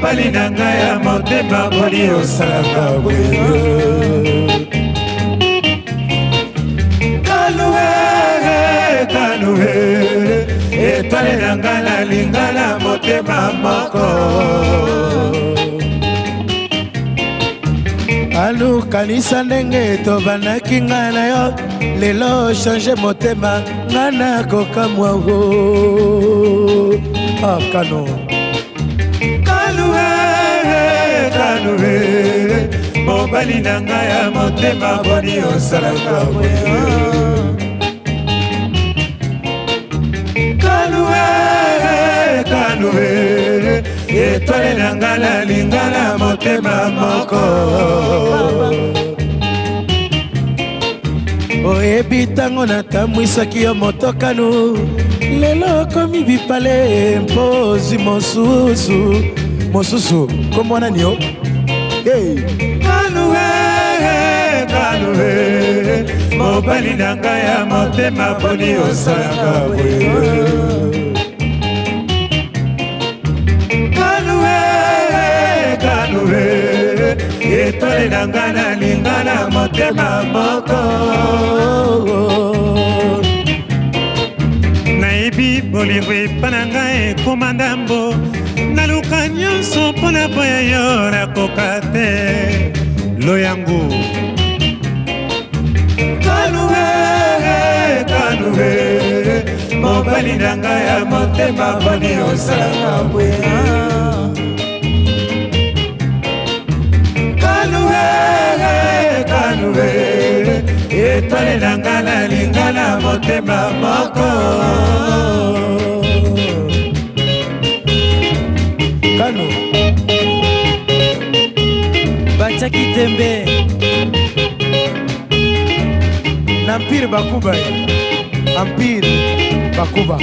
mobali na ngai ya motema boli osalaka boyo kaluere kaluere etale na ngai nalinga na motema moko alukanisa ndenge tobandaki ngai na yo lelo change motema ngai nakokamwa o akano ah, nanu mobali na ngai ya motema boni osalaka kanue kanue etwale na ngai nalinga na motema moko oyebi ntango natamwisaki yo motokanu lelo okomi bipale mpozi mosusu mosusu komwana nio alue mobali na ngai ya motema poni osalaka boye kanue kanue etole na ngai nalinga na motema moko nayebi bolingo epa na ngai ekoma ndambo naluka nyonso mpo na boya yo nakoka te lo yango mobali na ngai ya motema poni osalanga bwe kanue kanue etale na ngai nalinga na motema moko kano batiaki tembe na mpire bakubai empire bakuba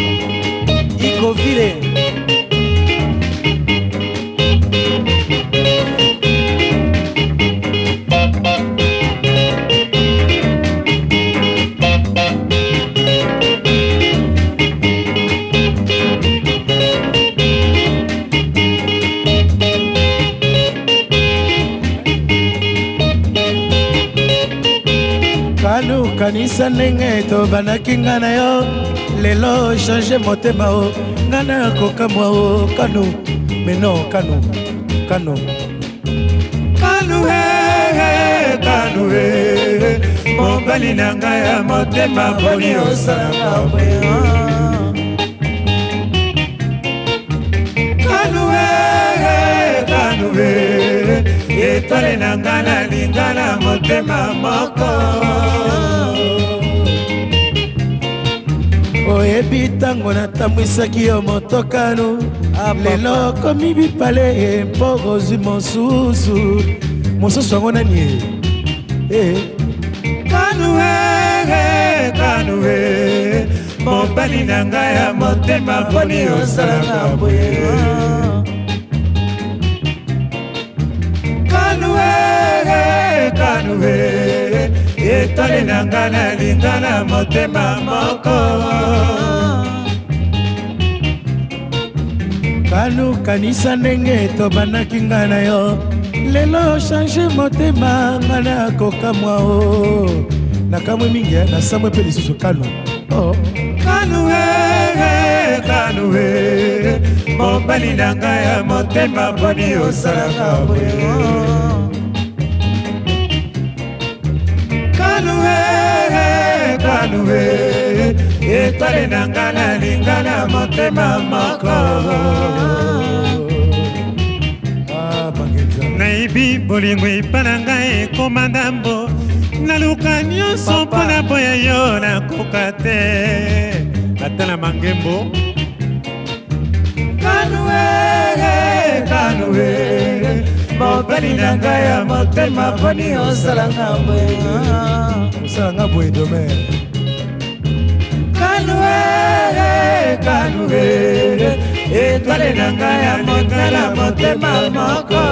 ikovile okanisa ndenge tobanaki nga na yo lelo change motema o nga na kokamwa o kanu meno kanu kanu kanu kanu mobali na ngai ya motema poni osalaka bwe etale na nga nalinga na motema moko nayebi ntango natambwisaki yo motokano ah, lelo komi bipale mpo kozwi mosusu mosusu yango nani kanue e? kanue mobali na ngai ya motema mponi osalaka boye kanue kanue mobali na nga nalinga na motema moko kalukanisa ndenge tobandaki nga na yo lelo change motema nga nakokamwa o nakamwi mingi eh, nasambwe mpe lisusu kanu oh. kanu ee eh, eh, kanu ee mobali na ngai ya motema mponi osalaka boye etwale na nga nalinga na motema moko nayebi bolingo epa na ngai ekoma ndambo naluka nyonso mpo na boya yo nakoka te batala mangembo kanuere kanuere mobali na ngai ya motema mponi osalanga boye osalanga boye domaine ekanue etwale na ngai ya motala motema moko